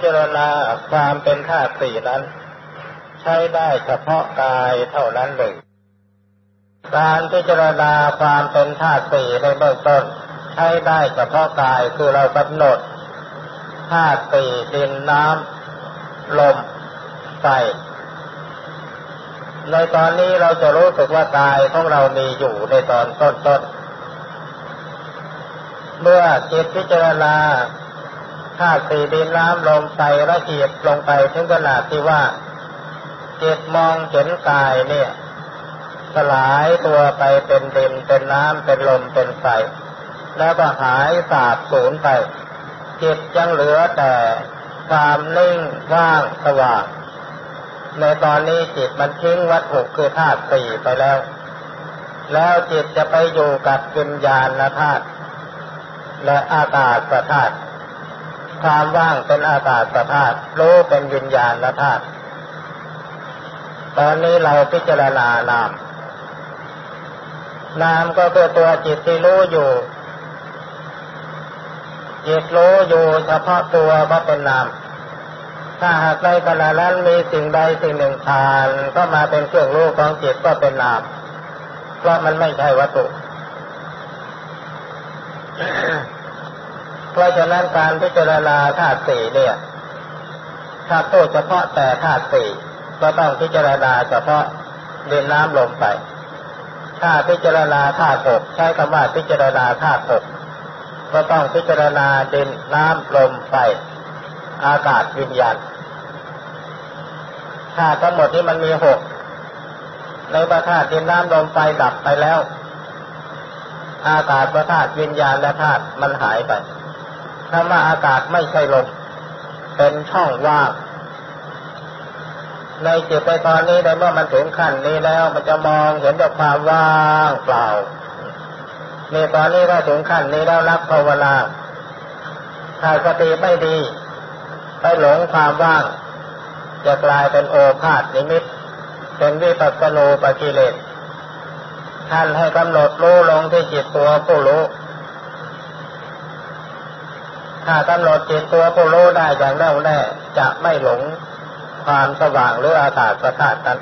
พิจารณาความเป็นธาตุสี่นั้น ใช้ได้เฉพาะกายเท่านั้นเลยการพิจารณาความเป็นธาตุสี่ในเบื้องต้น ใช้ได้เฉพาะกายคือเรากำหนดธาตุสี่ดินน้ำลมไฟในตอนนี้เราจะรู้สึกว่ากายของเรามีอยู่ในตอนต้นๆเมื่อจิตพิจารณา ธาตุสี่ดินน้ำลมไฟละเอียดลงไปถึงขนาดที่ว่าจิตมองเห็นกายเนี่ย สลายตัวไปเป็นดินเป็นน้ำเป็นลมเป็นไฟแล้วก็หายสาบสูญไป จิตยังเหลือแต่ความนิ่งว่างสว่างในตอนนี้จิตมันทิ้งวัตถุคือธาตุสี่ไปแล้ว แล้วจิตจะไปอยู่กับวิญญาณธาตุและอากาศธาตุ ความว่างเป็นอากาศธาตุรู้เป็นวิญญาณธาตุตอนนี้เราพิจารณานาม นามก็คือตัวจิตที่รู้อยู่ จิตรู้อยู่เฉพาะตัวก็เป็นนาม ถ้าหากในขณะนั้นมีสิ่งใดสิ่งหนึ่งผ่านก็มาเป็นเครื่องรู้ของจิตก็เป็นนาม เพราะมันไม่ใช่วัตถุ เพราะฉะนั้นการพิจารณาธาตุสี่เนี่ยถ้าพูดเฉพาะแต่ธาตุสี่ก็ต้องพิจารณาเฉพาะดินน้ำลมไป ถ้าพิจารณาธาตุหกใช้คำว่าพิจารณาธาตุหกก็ต้องพิจารณาดินน้ำลมไฟอากาศวิญญาณธาตุทั้งหมดที่มันมีหกในประธาตุดินน้ำลมไฟดับไปแล้ว อากาศประธาตุวิญญาณและธาตุมันหายไป ถ้าว่าอากาศไม่ใช่ลม เป็นช่องว่าง ในจิตในตอนนี้ในเมื่อมันถึงขั้นนี้แล้วมันจะมองเห็นแต่ความว่างเปล่าในตอนนี้ถ้าถึงขั้นนี้แล้วรับภาวนาถ้าสติไม่ดี ไปหลงความว่าง จะกลายเป็นโอภาษนิมิต เป็นวิปัสสนูปกิเลสท่านให้กำหนดรู้ลงที่จิตตัวผู้รู้ ถ้ากำหนดจิตตัวผู้รู้ได้อย่างแน่วแน่จะไม่หลงความสว่างหรืออากาศประทาตนั้น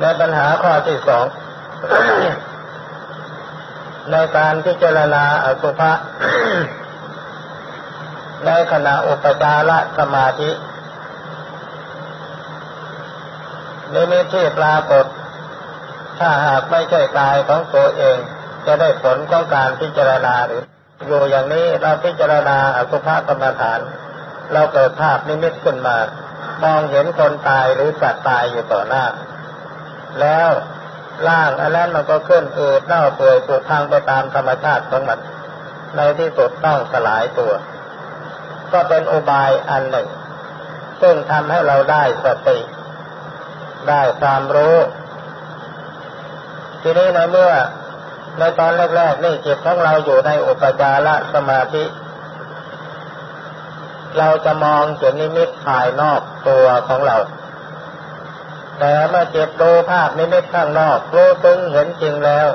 ในปัญหาข้อที่สองในการพิจารณาอสุภะในขณะอุปจารสมาธินิมิตที่ปรากฏ ถ้าหากไม่ใช่กายของตัวเอง จะได้ผลของการพิจารณาหรือ อยู่อย่างนี้เราพิจารณาอสุภกรรมฐาน เราเกิดภาพนิมิตขึ้นมามองเห็นคนตายหรือสัตว์ตายอยู่ต่อหน้า แล้วร่างอันนั้นมันก็ขึ้นอืดเน่าเปื่อยผุพังไปตามธรรมชาติของมัน ในที่สุดต้องสลายตัว ก็เป็นอุบายอันหนึ่ง ซึ่งทำให้เราได้สติ ได้ความรู้ ทีนี้ในเมื่อ ในตอนแรกๆนี่จิตของเราอยู่ในอุปจารสมาธิ เราจะมองเห็นนิมิตภายนอกตัวของเรา แต่เมื่อเจิตดูภาพนิมิตข้างนอกรู้ซึ้งเห็นจริงแล้ว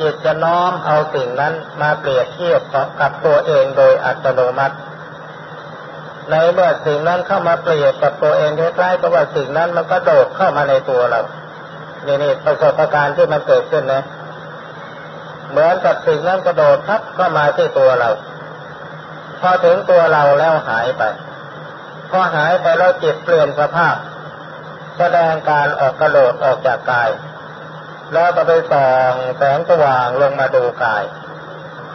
จิตจะน้อมเอาสิ่งนั้นมาเปรียบเทียบกับตัวเองโดยอัตโนมัติในเมื่อสิ่งนั้นเข้ามาเปรียบกับตัวเองคล้ายๆกับว่าสิ่งนั้นมันก็โดดเข้ามาในตัวเรา นี่นี่ประสบการณ์ที่มันเกิดขึ้นนะ เหมือนกับสิ่งนั้นกระโดดทับเข้ามาที่ตัวเรา พอถึงตัวเราแล้วหายไป พอหายไปแล้วจิตเปลี่ยนสภาพ แสดงการออกกระโดดออกจากกาย แล้วก็ไปส่องแสงสว่างลงมาดูกาย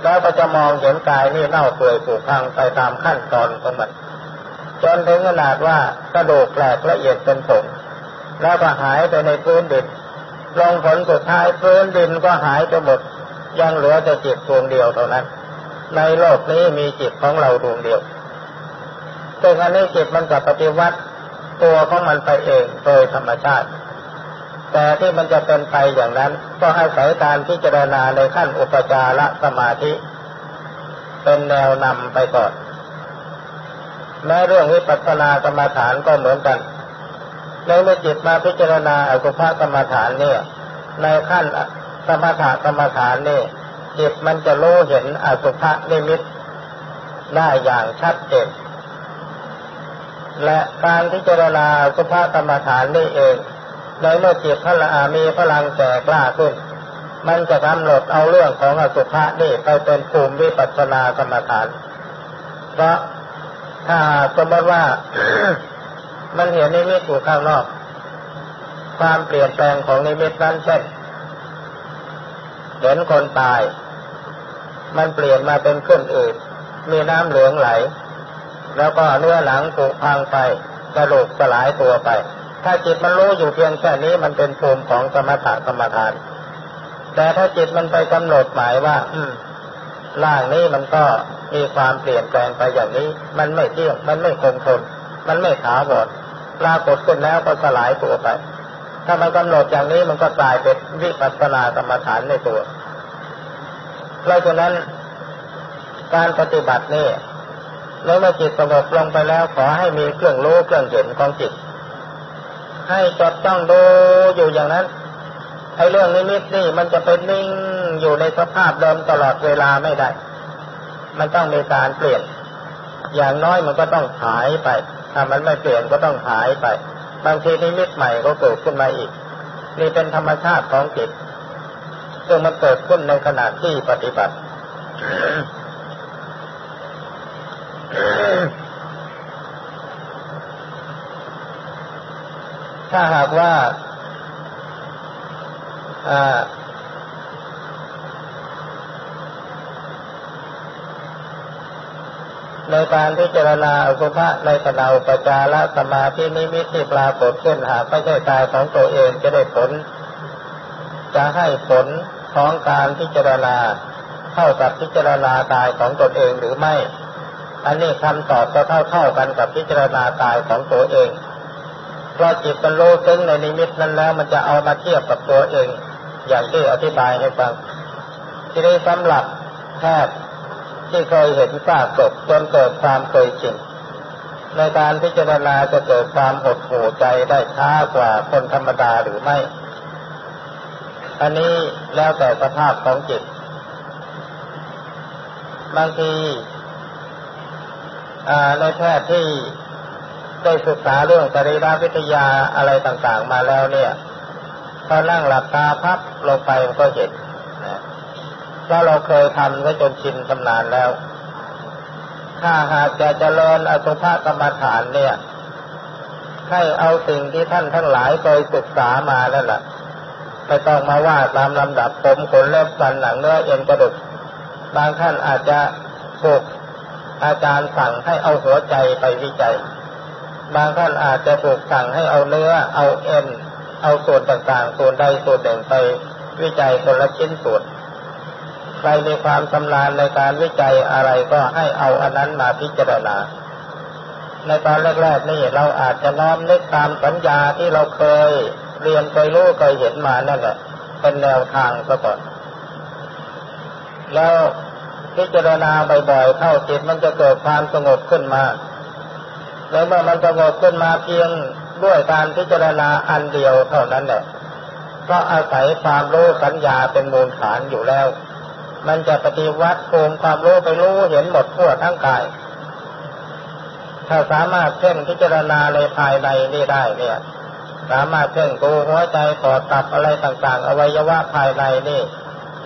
แล้วก็จะมองเห็นกายนี่เน่าเปื่อยผุพังไปตามขั้นตอนของมันจนถึงขนาดว่ากระดูกแหลกละเอียดเป็นผงแล้วก็หายไปในพื้นดินลงผลสุดท้ายพื้นดินก็หายไปหมด ยังเหลือแต่จิตดวงเดียวเท่านั้น ในโลกนี้มีจิตของเราดวงเดียวซึ่งอันนี้จิตมันกับปฏิวัติตัวของมันไปเองโดยธรรมชาติ แต่ที่มันจะเป็นไปอย่างนั้น ก็อาศัยการพิจารณาในขั้นอุปจารสมาธิ เป็นแนวนำไปก่อนแม้เรื่องวิปัสสนากรรมฐานก็เหมือนกันในเมื่อจิตมาพิจารณาอสุภกรรมฐานเนี่ย ในขั้น สมถกรรมฐานนี่จิตมันจะรู้เห็นอสุภะนิมิตได้อย่างชัดเจนและการที่เจรณาสุภาพกรรมฐานนี่เองในเมื่อจิตพละมีพลังแก่กล้าขึ้น มันจะกำหนดเอาเรื่องของอสุภะนี่ไปเป็นภูมิวิปัสสนากรรมฐาน เพราะถ้าสมมติว่ามันเห็นนิมิตอยู่ข้างนอก ความเปลี่ยนแปลงของนิมิตนั้นเช่น เห็นคนตาย มันเปลี่ยนมาเป็นขึ้นอื่นมีน้ำเหลืองไหล แล้วก็เนื้อหลังผุพังไปกระดูกสลายตัวไป ถ้าจิตมันรู้อยู่เพียงแค่นี้มันเป็นภูมิของสมถะกรรมฐาน แต่ถ้าจิตมันไปกำหนดหมายว่า อืมร่างนี้มันก็มีความเปลี่ยนแปลงไปอย่างนี้ มันไม่เที่ยง มันไม่คงทน มันไม่ถาวรปรากฏขึ้นแล้วก็สลายตัวไป ถ้ามันกำหนดอย่างนี้มันก็กลายเป็นวิปัสสนากรรมฐานในตัว เพราะฉะนั้นการปฏิบัตินี่แล้วเมื่อจิตสงบลงไปแล้วขอให้มีเครื่องรู้เครื่องเห็นของจิต ให้จดจ้องดูอยู่อย่างนั้นไอ้เรื่องนิมิตนี่มันจะเป็นนิ่งอยู่ในสภาพเดิมตลอดเวลาไม่ได้ มันต้องมีการเปลี่ยน อย่างน้อยมันก็ต้องหายไป ถ้ามันไม่เปลี่ยนก็ต้องหายไป บางทีนิมิตใหม่ก็เกิดขึ้นมาอีก นี่เป็นธรรมชาติของจิตซึ่งมันเกิดขึ้นในขณะที่ปฏิบัติ ถ้าหากว่า ในการพิจารณาอสุภะในขณะอุปจาระสมาธินิมิตที่ปรากฏขึ้นหากไม่ใช่กายของตัวเองจะได้ผล จะให้ผลของการพิจารณาเท่ากับพิจารณากายของตนเองหรือไม่ อันนี้คำตอบก็เท่าเท่ากันกับพิจารณากายของตัวเอง เพราะจิตมันรู้ซึ้งในนิมิตนั้นแล้ว มันจะเอามาเทียบกับตัวเอง อย่างที่อธิบายให้ฟัง ที่ได้สำหรับแพทย์ ที่เคยเห็นซากศพจนเกิดความเคยชินในการพิจารณาจะเกิดความหดหู่ใจได้ช้ากว่าคนธรรมดาหรือไม่ อันนี้แล้วแต่สภาพของจิต บางทีในแพทย์ที่ได้ศึกษาเรื่องสรีรวิทยาอะไรต่างๆมาแล้วเนี่ยพอนั่งหลับตาพับลงไปมันก็เห็น เพราะเราเคยทำไว้จนชินชำนาญแล้ว ถ้าหากจะเจริญอสุภกรรมฐานเนี่ย ให้เอาสิ่งที่ท่านทั้งหลายเคยศึกษามาแล้วล่ะไม่ต้องมาว่าตามลำดับผมขนเล็บฟันหนังเนื้อเอ็นกระดูกบางท่านอาจจะถูกอาจารย์สั่งให้เอาหัวใจไปวิจัย บางท่านอาจจะถูกสั่งให้เอาเนื้อ เอาเอ็น เอาส่วนต่างๆ ส่วนใดส่วนหนึ่งไปวิจัยคนละชิ้นส่วน ใครมีความชำนาญในการวิจัยอะไรก็ให้เอาอันนั้นมาพิจารณา ในตอนแรกๆนี่เราอาจจะน้อมนึกตามสัญญาที่เราเคยเรียนเคยรู้เคยเห็นมานั่นแหละเป็นแนวทางซะก่อนแล้วพิจารณาบ่อยๆเข้าจิตมันจะเกิดความสงบขึ้นมา แล้วเมื่อมันสงบขึ้นมาเพียงด้วยการพิจารณาอันเดียวเท่านั้นแหละก็อาศัยความรู้สัญญาเป็นมูลฐานอยู่แล้ว มันจะปฏิวัติภูมิความรู้ไปรู้เห็นหมดทั่วทั้งกาย ถ้าสามารถเพ่งพิจารณาในภายในนี่ได้เนี่ย สามารถเพ่งดูหัวใจปอดตับอะไรต่างๆ อวัยวะภายในนี่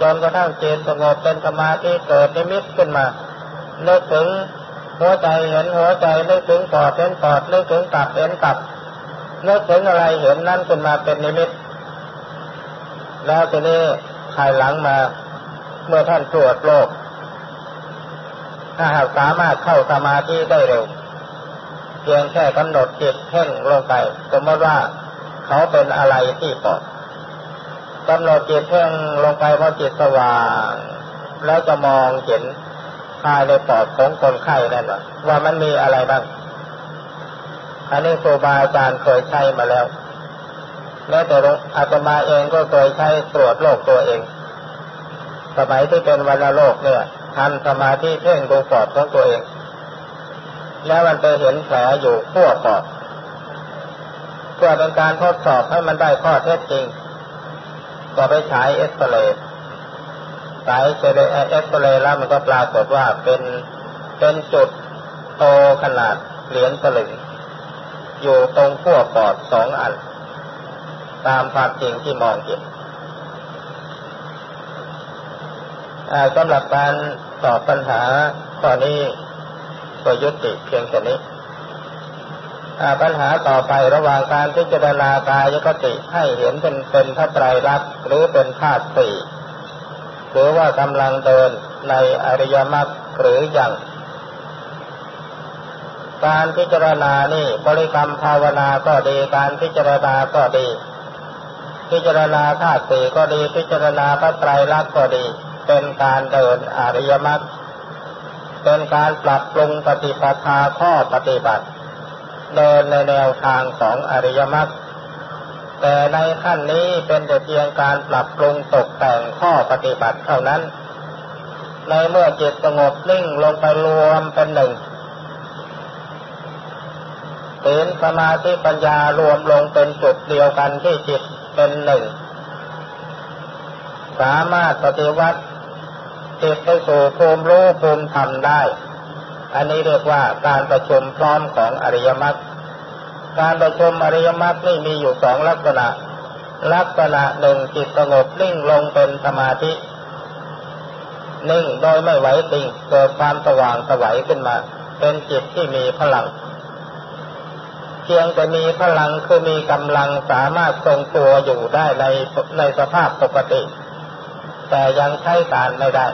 จนกระทั่งจิตสงบเป็นสมาธิเกิดนิมิตขึ้นมานึกถึงหัวใจเห็นหัวใจนึกถึงปอดเห็นปอดนึกถึงตับเห็นตับนึกถึงอะไรเห็นนั่นขึ้นมาเป็นนิมิต แล้วทีนี้ภายหลังมา เมื่อท่านตรวจโรคถ้าหากสามารถเข้าสมาธิได้เร็ว เพียงแค่กำหนดจิตเพ่งลงไป สมมติว่าเขาเป็นอะไรที่ปอดกำหนดจิตเพ่งลงไปพอจิตสว่าง แล้วจะมองเห็นภายในปอดของคนไข้นั่นว่ามันมีอะไรบ้างอันนี้ครูบาอาจารย์เคยใช้มาแล้วแม้แต่อาตมาเองก็เคยใช้ตรวจโรคตัวเอง สมัยที่เป็นวันโรคเนี่ยทำสมาธิเพ่งดูปอดของตัวเอง แล้วมันไปเห็นแผลอยู่ขั้วปอดเพื่อเป็นการทดสอบให้มันได้ข้อเท็จจริง ก็ไปฉายเอ็กซเรย์สายเซเลเอ็กซเรย์แล้วมันก็ปรากฏว่าเป็นเป็นจุดโตขนาดเหรียญสลึงอยู่ตรงขั้วปอดสองอัน ตามความจริงที่มองเห็น สำหรับการตอบปัญหาข้อนี้ก็ยุติเพียงแค่นี้ปัญหาต่อไประหว่างการพิจารณากายกติให้เห็นเป็นเป็นพระไตรลักษณ์หรือเป็นธาตุสี่หรือว่ากำลังเดินในอริยมรรคหรือยังการพิจารณานี่บริกรรมภาวนาก็ดีการพิจารณาก็ดี พิจารณาธาตุสี่ก็ดีพิจารณาพระไตรลักษณ์ก็ดี เป็นการเดินอริยมรรคเป็นการปรับปรุงปฏิปทาข้อปฏิบัติ เดินในแนวทางของอริยมรรคแต่ในขั้นนี้เป็นแต่เพียงการปรับปรุงตกแต่งข้อปฏิบัติเท่านั้น ในเมื่อจิตสงบนิ่งลงไปรวมเป็นหนึ่งศีลสมาธิปัญญารวมลงเป็นจุดเดียวกันที่จิตเป็นหนึ่ง สามารถปฏิวัติ จิตไปสู่ภูมิรู้ภูมิธรรมได้ อันนี้เรียกว่าการประชุมพร้อมของอริยมรรคการประชุมอริยมรรคนี่มีอยู่สองลักษณะ ลักษณะหนึ่งจิตสงบนิ่งลงเป็นสมาธินิ่งโดยไม่ไหวติงเกิดความสว่างสวัยขึ้นมา เป็นจิตที่มีพลัง เพียงแต่มีพลังคือมีกำลังสามารถทรงตัวอยู่ได้ในในสภาพปกติ แต่ยังใช้การไม่ได้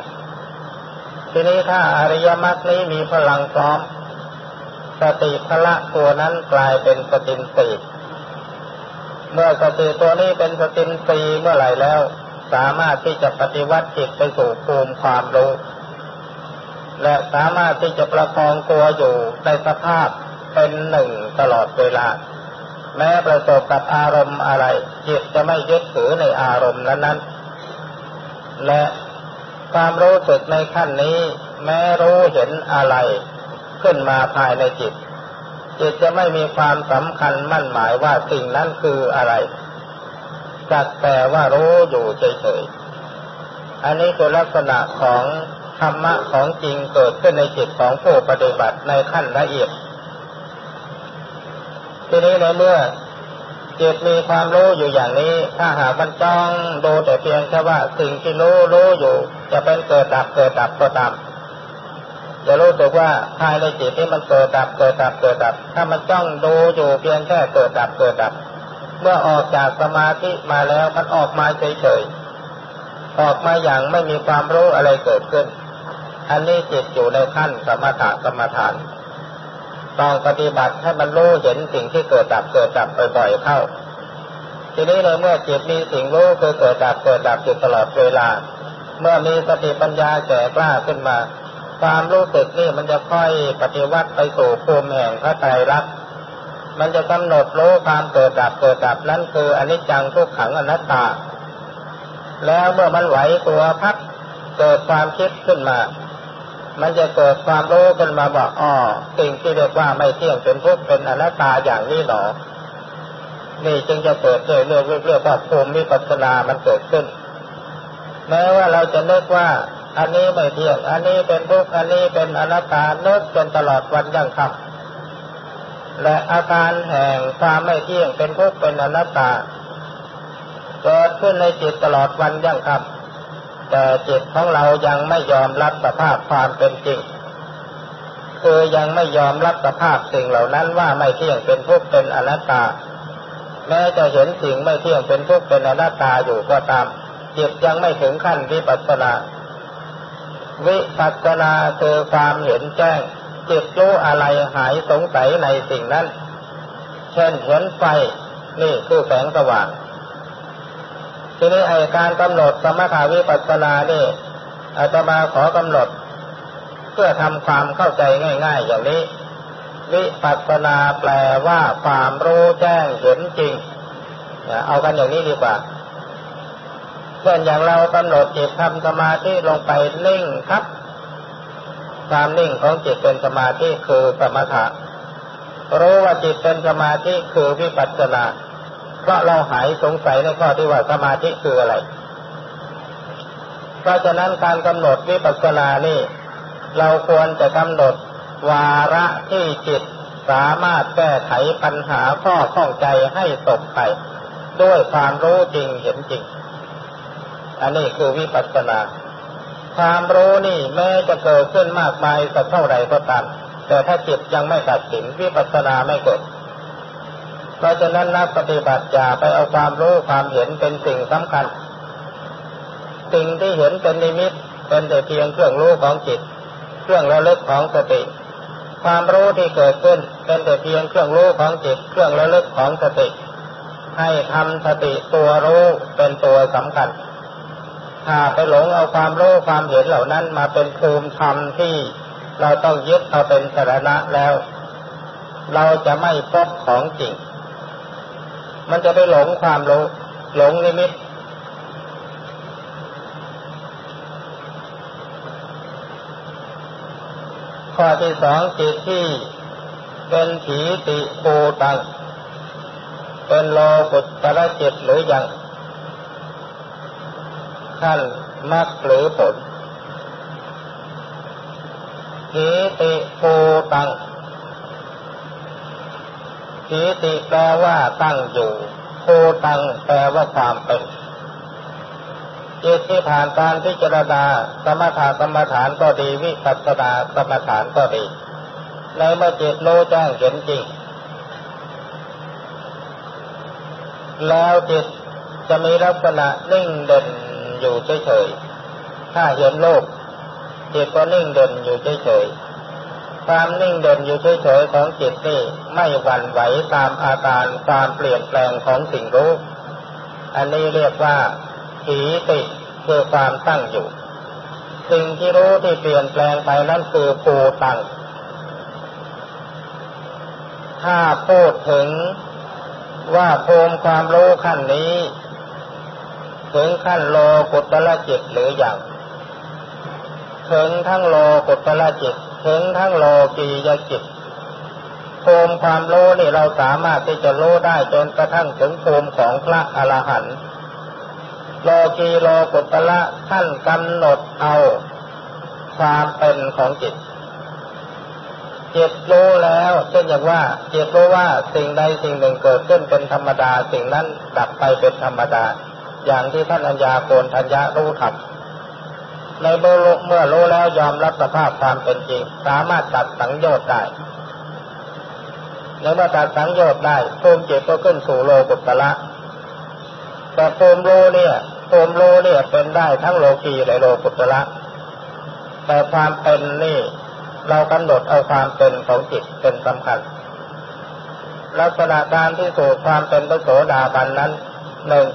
ทีนี้ถ้าอริยมรรคนี้มีพลังพร้อม สติพละตัวนั้นกลายเป็นสตินสีเมื่อสติตัวนี้เป็นสตินสีเมื่อไหร่แล้ว สามารถที่จะปฏิวัติจิตไปสู่ภูมิความรู้ และสามารถที่จะประคองตัวอยู่ในสภาพเป็นหนึ่งตลอดเวลา แม้ประสบกับอารมณ์อะไร จิตจะไม่ยึดถือในอารมณ์นั้นๆและ ความรู้สึกในขั้นนี้ แม้รู้เห็นอะไร ขึ้นมาภายในจิต จิตจะไม่มีความสำคัญมั่นหมายว่าสิ่งนั้นคืออะไรจักแต่ว่ารู้อยู่เฉยๆอันนี้คือลักษณะของธรรมะของจริงเกิดขึ้นในจิตของผู้ปฏิบัติในขั้นละเอียดทีนี้ในเมื่อ จิตมีความรู้อยู่อย่างนี้ ถ้าหากมันจ้องดูแต่เพียงแค่ว่าสิ่งที่รู้รู้อยู่ จะเป็นเกิดดับเกิดดับก็ตามจะรู้สึกว่าภายในจิตที่มันเกิดดับเกิดดับเกิดดับ ถ้ามันจ้องดูอยู่เพียงแค่เกิดดับเกิดดับ เมื่อออกจากสมาธิมาแล้วมันออกมาเฉยๆออกมาอย่างไม่มีความรู้อะไรเกิดขึ้น อันนี้จิตอยู่ในขั้นสมถะกรรมฐาน ต้องปฏิบัติให้มันรู้เห็นสิ่งที่เกิดดับเกิดดับบ่อยๆเข้า ทีนี้ในเมื่อจิตมีสิ่งรู้คือเกิดดับเกิดดับอยู่ตลอดเวลา เมื่อมีสติปัญญาแก่กล้าขึ้นมา ความรู้สึกนี่มันจะค่อยปฏิวัติไปสู่ภูมิแห่งพระไตรลักษณ์มันจะกำหนดรู้ความเกิดดับเกิดดับนั้นคืออนิจจังทุกขังอนัตตา แล้วเมื่อมันไหวตัวพักเกิดความคิดขึ้นมา มันจะเกิดความรู้ขึ้นมาว่าอ๋อสิ่งที่เรียกว่าไม่เที่ยงเป็นทุกข์เป็นอนัตตาอย่างนี้หนอ นี่จึงจะเกิดเรื่องเรื่องเรื่องว่าภูมิปัสนามันเกิดขึ้น แม้ว่าเราจะนึกว่า อันนี้ไม่เที่ยง อันนี้เป็นทุกข์อันนี้เป็นอนัตตานึกจนตลอดวันยังค่ำและอาการแห่งความไม่เที่ยงเป็นทุกข์เป็นอนัตตาเกิดขึ้นในจิตตลอดวันยังค่ำ แต่จิตของเรายังไม่ยอมรับสภาพความเป็นจริง คือยังไม่ยอมรับสภาพสิ่งเหล่านั้นว่าไม่เที่ยงเป็นทุกข์เป็นอนัตตา แม้จะเห็นสิ่งไม่เที่ยงเป็นทุกข์เป็นอนัตตาอยู่ก็ตาม จิตยังไม่ถึงขั้นวิปัสสนา วิปัสสนาคือความเห็นแจ้ง จิตรู้อะไรหายสงสัยในสิ่งนั้น เช่นเห็นไฟนี่คือแสงสว่าง ทีนี้ไอการกำหนดสมถาวิปัสสนานี่อาตมาขอกำหนด เพื่อทำความเข้าใจง่าย ๆ อย่างนี้ วิปัสสนาแปลว่าความรู้แจ้งเห็นจริงเอากันอย่างนี้ดีกว่าเช่นอย่างเรากำหนดจิตทำสมาธิลงไปนิ่งครับความนิ่งของจิตเป็นสมาธิคือสมถะรู้ว่าจิตเป็นสมาธิคือวิปัสสนา เพราะเราหายสงสัยในข้อที่ว่าสมาธิคืออะไร เพราะฉะนั้นการกำหนดวิปัสสนานี่ เราควรจะกำหนดวาระที่จิตสามารถแก้ไขปัญหาข้อข้องใจให้ตกไป ด้วยความรู้จริงเห็นจริง อันนี้คือวิปัสสนา ความรู้นี่แม้จะเกิดขึ้นมากมายสักเท่าไรก็ตามแต่ถ้าจิตยังไม่ตัดสินวิปัสสนาไม่เกิด เพราะฉะนั้นนักปฏิบัติอย่าไปเอาความรู้ความเห็นเป็นสิ่งสำคัญ สิ่งที่เห็นเป็นนิมิตเป็นแต่เพียงเครื่องรู้ของจิต เครื่องระลึกของสติ ความรู้ที่เกิดขึ้นเป็นแต่เพียงเครื่องรู้ของจิต เครื่องระลึกของสติ ให้ทำสติตัวรู้เป็นตัวสำคัญ ถ้าไปหลงเอาความรู้ความเห็นเหล่านั้นมาเป็นภูมิธรรมที่เราต้องยึดเอาเป็นสาระแล้ว เราจะไม่พบของจริง มันจะไปหลงความรู้หลงนิมิตข้อที่สองจิตที่เป็นผีติปูตัง เป็นโลกุตระจิตหรือยังขั้นมรรคหรือผลขีติภูตัง ขีติแปลว่าตั้งอยู่ภูตังแปลว่าความเป็นจิตที่ผ่านการพิจารณาสมถะสมถานก็ดีวิปัสสนาสมถานก็ดีในเมื่อจิตรู้แจ้งเห็นจริง แล้วจิตจะมีลักษณะนิ่งเด่นอยู่เฉยๆถ้าเห็นโลกจิตก็นิ่งเด่นอยู่เฉยๆ ความนิ่งเด่นอยู่เฉยๆของจิตนี่ไม่หวั่นไหวตามอาการความเปลี่ยนแปลงของสิ่งรู้ อันนี้เรียกว่าถีติคือความตั้งอยู่ สิ่งที่รู้ที่เปลี่ยนแปลงไปนั่นคือภูตังถ้าพูดถึงว่าภูมิความรู้ขั้นนี้ ถึงขั้นโลกุตละจิตหรืออย่าง ถึงทั้งโลกุตละจิต ถึงทั้งโลกียจิตภูมิความรู้นี่เราสามารถที่จะรู้ได้จนกระทั่งถึงภูมิของพระอรหันต์โลกีโลกุตละท่านกำหนดเอาความเป็นของจิต จิตรู้แล้วเช่นอย่างว่า จิตรู้ว่าสิ่งใดสิ่งหนึ่งเกิดขึ้นเป็นธรรมดา สิ่งนั้นดับไปเป็นธรรมดา อย่างที่ท่านอัญญาโกนทัญญารู้ธรรม ในเมื่อเมื่อรู้แล้วยอมรับสภาพความเป็นจริง สามารถตัดสังโยชน์ได้ในเมื่อตัดสังโยชน์ได้ภูมิจิตก็ขึ้นสู่โลกุตละแต่ภูมิรู้เนี่ยภูมิรู้เนี่ยเป็นได้ทั้งโลกีและโลกุตละแต่ความเป็นนี่ เรากำหนดเอาความเป็นของจิตเป็นสำคัญ ลักษณะการที่สู่ความเป็นพระโสดาบันนั้นหนึ่ง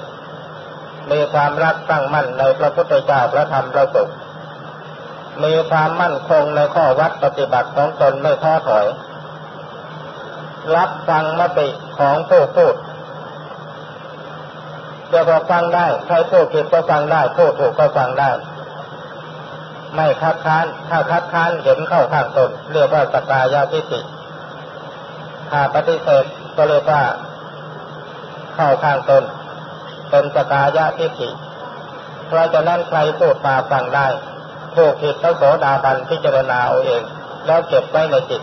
มีความรักตั้งมั่นในพระพุทธเจ้าพระธรรมพระสงฆ์มีความมั่นคงในข้อวัดปฏิบัติของตนไม่ท้อถอย รับฟังมติของผู้พูดจะพอฟังได้ใครพูดผิดก็ฟังได้พูดถูกก็ฟังได้ ไม่คัดค้าน ถ้าคัดค้านเห็นเข้าข้างตนเรียกว่าสกายาทิฏฐิถ้าปฏิเสธก็เรียกว่าเข้าข้างตน เป็นสกายะทิฏฐิเพราะฉะนั้นใครพูดมาฟังได้ถูกผิดต้องโสดาบันพิจารณาเอาเอง แล้วเก็บไว้ในจิต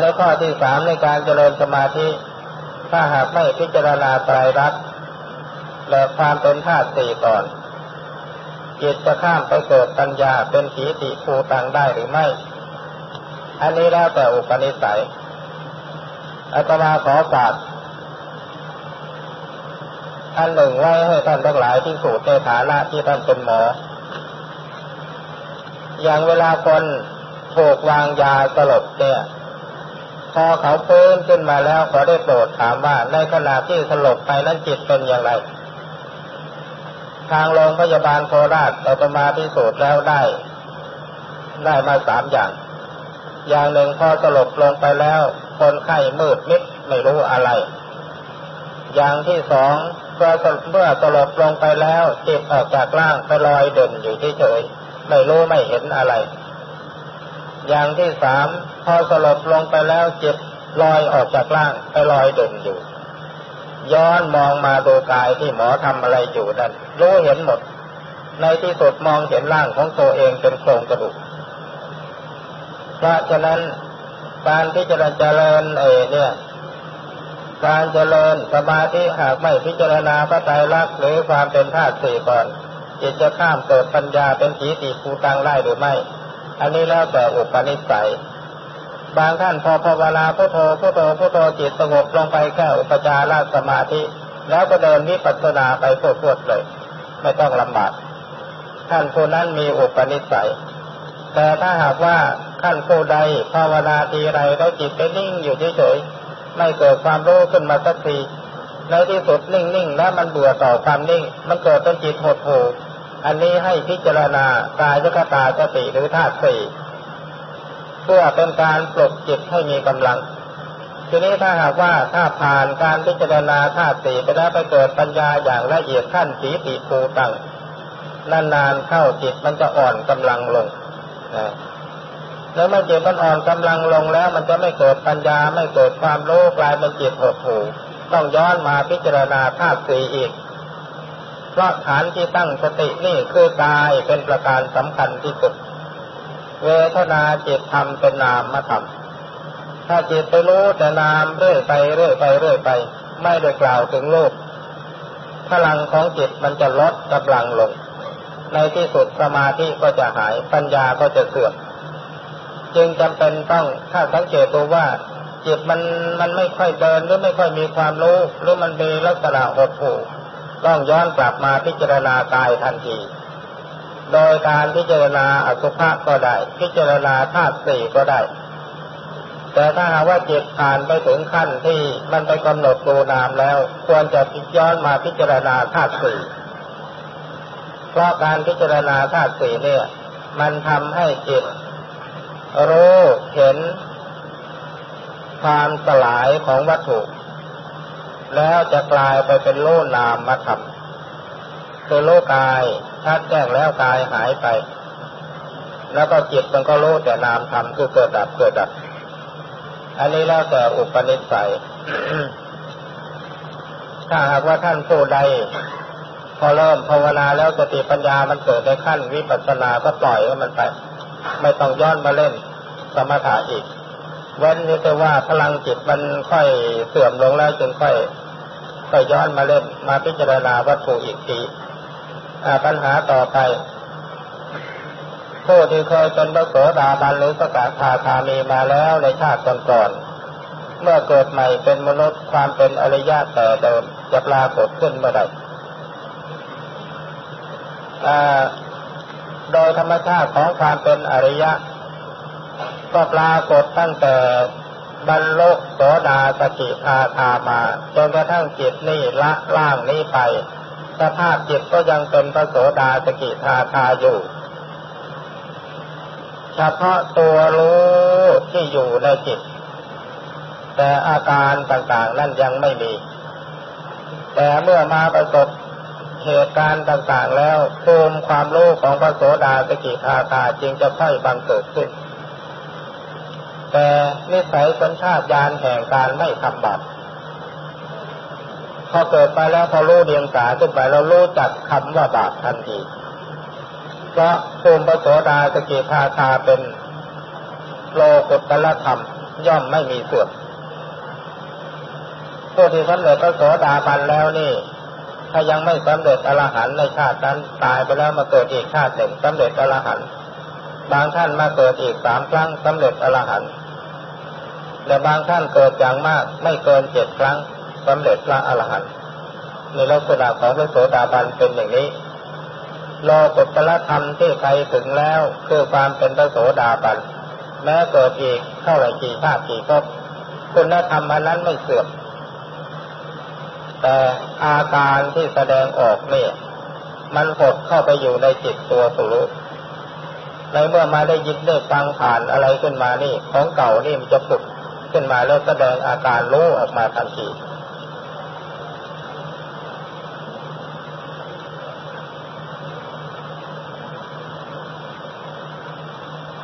แล้วข้อที่สามในการเจริญสมาธิ ถ้าหากไม่พิจารณาไตรรักและความเป็นธาตุสี่ก่อนจิตจะข้ามไปเกิดปัญญาเป็นขีติภูตังได้หรือไม่ อันนี้แล้วแต่อุปนิสัยอาตมาขอฝาก อันหนึ่งไว้ให้ท่านทั้งหลายที่สูตรในฐานะที่ท่านเป็นหมอ อย่างเวลาคนถูกวางยาสลบเนี่ยพอเขาเพิ่มขึ้นมาแล้วเขาได้โปรดถามว่าในขณะที่สลบไปนั้นจิตเป็นอย่างไร ทางโรงพยาบาลโคราชเราจะมาพิสูจน์แล้วได้ ได้มาสามอย่าง อย่างหนึ่งพอสลบลงไปแล้ว คนไข้มืดมิดไม่รู้อะไร อย่างที่สอง อเมื่อสลบลงไปแล้วจิตออกจากร่างไปลอยเด่นอยู่เฉยๆไม่รู้ไม่เห็นอะไร อย่างที่สามพอสลบลงไปแล้วจิตลอยออกจากร่างไปลอยเด่นอยู่ ย้อนมองมาดูกายที่หมอทำอะไรอยู่นั่นรู้เห็นหมด ในที่สุดมองเห็นร่างของตัวเองเป็นโครงกระดูกเพราะฉะนั้นการที่จะเจริญเอเนี่ย การเจริญสมาธิหากไม่พิจารณาพระไตรลักษณ์หรือความเป็นธาตุสี่ก่อนจิตจะข้ามเกิดปัญญาเป็นสีติภูตังได้หรือไม่ อันนี้แล้วแต่อุปนิสัย บางท่านพอภาวนาพุทโธพุทโธพุทโธจิตสงบลงไปแค่อุปจารสมาธิ แล้วก็เดินวิปัสสนาไปพวดๆเลย ไม่ต้องลำบากท่านผู้นั้นมีอุปนิสัย แต่ถ้าหากว่าท่านผู้ใดภาวนาทีไรแล้วจิตไปนิ่งอยู่เฉยๆ ไม่เกิดความรู้ขึ้นมาสักทีในที่สุดนิ่งๆ แล้วมันเบื่อต่อความนิ่ง มันเกิดเป็นจิตหดหู่อันนี้ให้พิจารณากายคตาสติหรือธาตุสี่เพื่อเป็นการปลุกจิตให้มีกำลัง ทีนี้ถ้าหากว่าถ้าผ่านการพิจารณาธาตุสี่ไปแล้วไปเกิดปัญญาอย่างละเอียดขั้นสีติภูตังนานๆเข้าจิตมันจะอ่อนกำลังลงนะ แล้วเมื่อจิตมันอ่อนกำลังลงแล้ว มันจะไม่เกิดปัญญาไม่เกิดความรู้กลายเป็นจิตหดหู่ต้องย้อนมาพิจารณาธาตุสี่อีก เพราะฐานที่ตั้งสตินี่คือกายเป็นประการสำคัญที่สุด เวทนาจิตธรรมเป็นนามธรรมถ้าจิตไปรู้แต่นามเรื่อยไปเรื่อยไปเรื่อยไป ไม่ได้กล่าวถึงรูปพลังของจิตมันจะลดกำลังลง ในที่สุดสมาธิก็จะหายปัญญาก็จะเสื่อม จึงจำเป็นต้องถ้าสังเกตตัวว่าจิตมันมันไม่ค่อยเดินหรือไม่ค่อยมีความรู้หรือมันมีลักษณะหดหู่ต้องย้อนกลับมาพิจารณากายทันที โดยการพิจารณาอสุภะก็ได้ พิจารณาธาตุสี่ก็ได้ แต่ถ้าหากว่าจิตผ่านไปถึงขั้นที่มันไปกำหนดดูนามแล้ว ควรจะย้อนมาพิจารณาธาตุสี่เพราะการพิจารณาธาตุสี่เนี่ย มันทำให้จิต รู้เห็น ความสลายของวัตถุ แล้วจะกลายไปเป็นโลนามมาทำคือโลกายชัดแจ้งแล้วกายหายไป แล้วก็จิตมันก็รู้แต่นามทำคือเกิดดับเกิดดับ อันนี้แล้วแต่อุปนิสัย ถ้าหากว่าท่านผู้ใดพอเริ่มภาวนาแล้วสติปัญญามันเกิดในขั้นวิปัสสนาก็ปล่อยให้มันไป ไม่ต้องย้อนมาเล่นสมถะอีก เว้นนี่แต่ว่าพลังจิตมันค่อยเสื่อมลงแล้วจึงค่อยค่อยย้อนมาเล่น มาพิจารณาวัตถุอีกทีปัญหาต่อไปผู้ที่เคยเป็นพระโสดาบันหรือสกทาคามีมาแล้วในชาติก่อนๆเมื่อเกิดใหม่เป็นมนุษย์ความเป็นอริยะแต่เดิมจะปรากฏขึ้นเมื่อใด โดยธรรมชาติของความเป็นอริยะ ก็ปรากฏตั้งแต่บรรลุโสดาสกิทาคามาจนกระทั่งจิตนี่ละล่างนี้ไป สภาพจิตก็ยังเป็นพระโสดาสกิทาคาอยู่ เฉพาะตัวรู้ที่อยู่ในจิต แต่อาการต่างๆนั่นยังไม่มี แต่เมื่อมาประสบ เหตุการณ์ต่างๆแล้วภูมิความรู้ของพระโสดาสกิทาคาจึงจะค่อยบังเกิดขึ้น แต่นิสัยสัญชาตญาณแห่งการไม่ทำบาปพอเกิดไปแล้วพอรู้เดียงสาขึ้นไปเรารู้จักคำว่าบาปทันทีเพราะภูมิพระโสดาสกิทาคาเป็นโลกุตละธรรมย่อมไม่มีส่วนผู้ที่สำเร็จพระโสดาบันแล้วนี่ ถ้ายังไม่สำเร็จอรหันต์ในชาตินั้นตายไปแล้วมาเกิดอีกชาติหนึ่งสำเร็จอรหันต์บางท่านมาเกิดอีกสามครั้งสำเร็จอรหันต์แต่บางท่านเกิดอย่างมากไม่เกินเจ็ดครั้งสำเร็จพระอรหันต์ในลักษณะของพระโสดาบันเป็นอย่างนี้โลกุตละธรรมที่ใครถึงแล้วคือความเป็นพระโสดาบันแม้เกิดอีกเท่าไรกี่ชาติกี่ภพคุณธรรมอันนั้นไม่เสื่อม แต่อาการที่แสดงออกเนี่ย มันหดเข้าไปอยู่ในจิตตัวสุรุในเมื่อมาได้ยินได้ฟังผ่านอะไรขึ้นมานี่ ของเก่านี่มันจะผุดขึ้นมาแล้วแสดงอาการรู้ออกมาทันที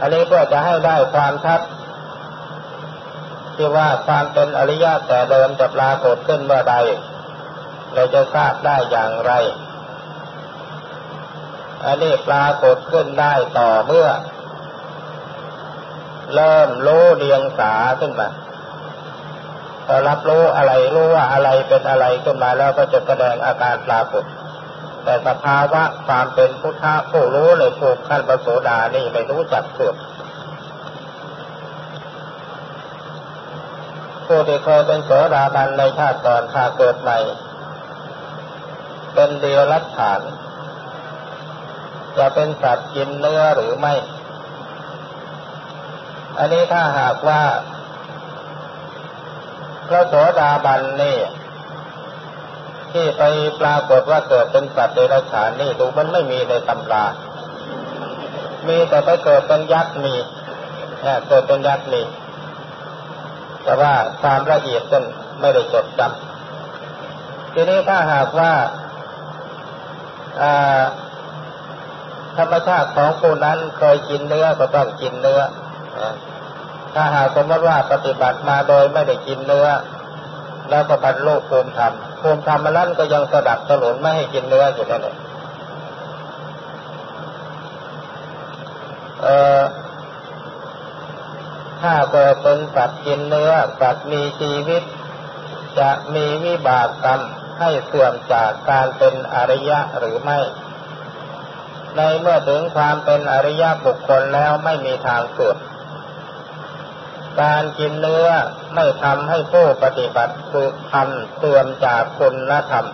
อันนี้เพื่อจะให้ได้ความชัดที่ว่าความเป็นอริยะแต่เดิมจะปรากฏขึ้นเมื่อใด เราจะทราบได้อย่างไร อันนี้ปรากฏขึ้นได้ต่อเมื่อ เริ่มรู้เรียงสาขึ้นมาพอรับรู้อะไรรู้ว่าอะไรเป็นอะไรขึ้นมาแล้วก็จะแสดงอาการปรากฏ แต่สภาวะความเป็นพุทธะผู้รู้เลยผูกขั้นประโสดานี่ไม่รู้จักเกิดผู้ที่เคยเป็นโสดาบันในชาติก่อนถ้าเกิดใหม่ เป็นเดียรัจฐาน จะเป็นสัตว์กินเนื้อหรือไม่ อันนี้ถ้าหากว่า พระโสดาบันนี่ที่ไปปรากฏว่าเกิดเป็นสัตว์เดรัจฉานนี่ดูมันไม่มีในตำรา มีแต่ไปเกิดเป็นยักษ์มีเกิดเป็นยักษ์มีแต่ว่าความละเอียดกันไม่ได้จดจำทีนี้ถ้าหากว่า ธรรมชาติของผู้นั้นเคยกินเนื้อก็ต้องกินเนื้อถ้าหากสมมติว่าปฏิบัติมาโดยไม่ได้กินเนื้อ แล้วก็บรรลุภูมิธรรมภูมิธรรมนั้นก็ยังสดับสนุนไม่ให้กินเนื้ออยู่นั่นเองเออถ้าเกิดเป็นสัตว์กินเนื้อสัตว์มีชีวิต จะมีวิบากกรรม ให้เสื่อมจากการเป็นอริยะหรือไม่ ในเมื่อถึงความเป็นอริยะบุคคลแล้วไม่มีทางเกิดการกินเนื้อไม่ทำให้ผู้ปฏิบัติคือทำเสื่อมจากคุณธรรม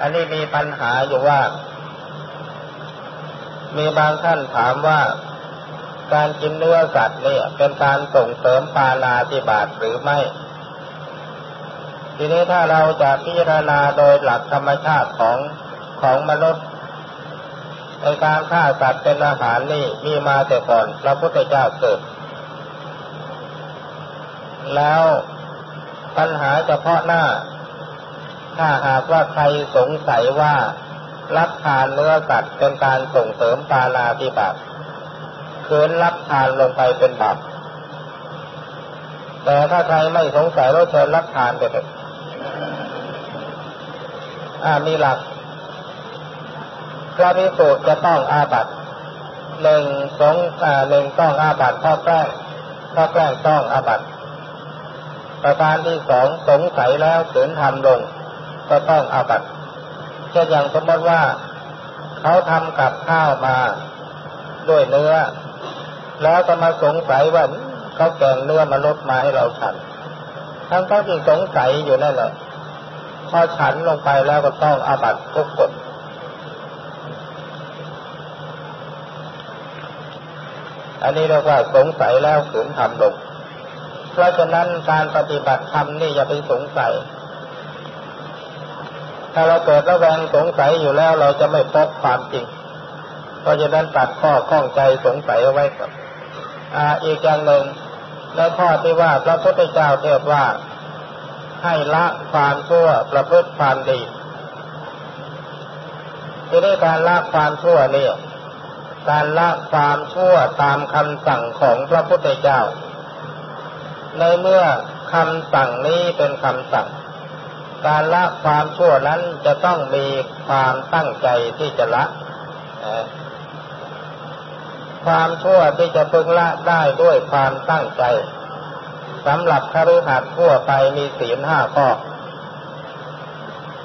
อันนี้มีปัญหาอยู่ว่า มีบางท่านถามว่า การกินเนื้อสัตว์เนี่ยเป็นการส่งเสริมปานาติบาตหรือไม่ ทีนี้ถ้าเราจะพิจารณาโดยหลักธรรมชาติของของมนุษย์ในการฆ่าสัตว์เป็นอาหารนี่มีมาแต่ก่อนพระพุทธเจ้าเกิด แล้วปัญหาเฉพาะหน้า ถ้าหากว่าใครสงสัยว่ารับทานเนื้อสัตว์เป็นการส่งเสริมปานาติบาตขืนรับทานลงไปเป็นบาปแต่ถ้าใครไม่สงสัยเราเชิญรับทานไปเถอะ อามีหลัก พระพิสุจะต้องอาบัตหนึ่งสงอ่าหนึ่งต้องอาบัตเพราะแกล้งเพราะแกล้งต้องอาบัตประการที่สองสงสัยแล้วขืนทำลง ก็ต้องอาบัตเช่นอย่างสมมติว่า เขาทำกับข้าวมา ด้วยเนื้อ แล้วก็มาสงสัยว่าเขาแกงเนื้อมาลดมาให้เราฉันทั้งทั้งที่สงสัยอยู่นั่นแหละ พอฉันลงไปแล้วก็ต้องอาบัตทุกกฎอันนี้เรียกว่าสงสัยแล้วฝืนทำลง เพราะฉะนั้นการปฏิบัติธรรมนี่อย่าไปสงสัย ถ้าเราเกิดระแวงสงสัยอยู่แล้วเราจะไม่พบความจริง เพราะฉะนั้นตัดข้อข้องใจสงสัยเอาไว้ก่อนอ่าอีกอย่างหนึ่งในข้อที่ว่าพระพุทธเจ้าเทศว่า ให้ละความชั่วประพฤติความดีที่ได้การละความชั่วนี่การละความชั่วตามคำสั่งของพระพุทธเจ้า ในเมื่อคำสั่งนี้เป็นคำสั่ง การละความชั่วนั้นจะต้องมีความตั้งใจที่จะละ ความชั่วที่จะพึงละได้ด้วยความตั้งใจ สำหรับคฤหัสถ์ทั่วไปมีศีลห้าข้อ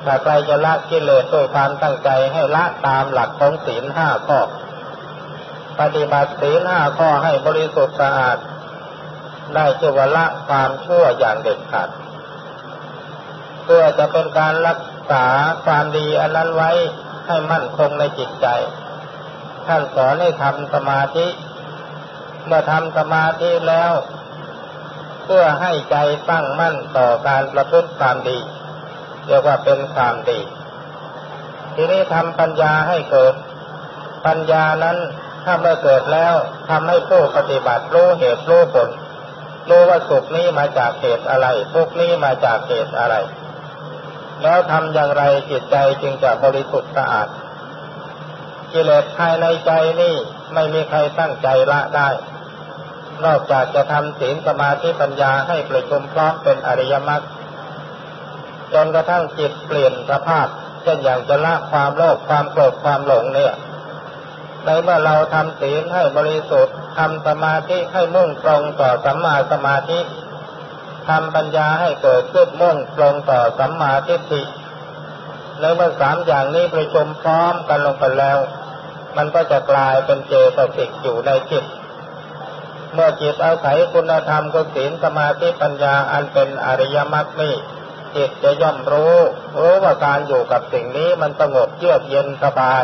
ถ้าใครจะละกิเลสด้วยความตั้งใจให้ละตามหลักของศีลห้าข้อ ปฏิบัติศีลห้าข้อให้บริสุทธิ์สะอาด ได้ชื่อว่าละความชั่วอย่างเด็ดขาด เพื่อจะเป็นการรักษาความดีอันนั้นไว้ให้มั่นคงในจิตใจ ท่านสอนให้ทำสมาธิ เมื่อทำสมาธิแล้ว เพื่อให้ใจตั้งมั่นต่อการประพฤติความดี เรียกว่าเป็นความดี ทีนี้ทำปัญญาให้เกิด ปัญญานั้นถ้าเมื่อเกิดแล้วทำให้ผู้ปฏิบัติรู้เหตุรู้ผลรู้ว่าสุขนี้มาจากเหตุอะไรทุกนี้มาจากเหตุอะไร แล้วทำอย่างไรจิตใจจึงจะบริสุทธิ์สะอาดกิเลสภายในใจนี่ไม่มีใครตั้งใจละได้ นอกจากจะทำศีลสมาธิปัญญาให้ประชุมพร้อมเป็นอริยมรรคจนกระทั่งจิตเปลี่ยนสภาพเช่นอย่างจะละความโลภความโกรธความหลงเนี่ยในเมื่อเราทำศีลให้บริสุทธิ์ทำสมาธิให้มุ่งตรงต่อสัมมาสมาธิทำปัญญาให้เกิดขึ้นมุ่งตรงต่อสัมมาทิฏฐิในเมื่อสามอย่างนี้ประชุมพร้อมกันลงไปแล้ว มันก็จะกลายเป็นเจตสิกอยู่ในจิต เมื่อจิตอาศัยคุณธรรมกุศลสมาธิปัญญาอันเป็นอริยมรรคนี่จิตจะย่อมรู้ รู้ว่าการอยู่กับสิ่งนี้มันสงบเยือกเย็นสบาย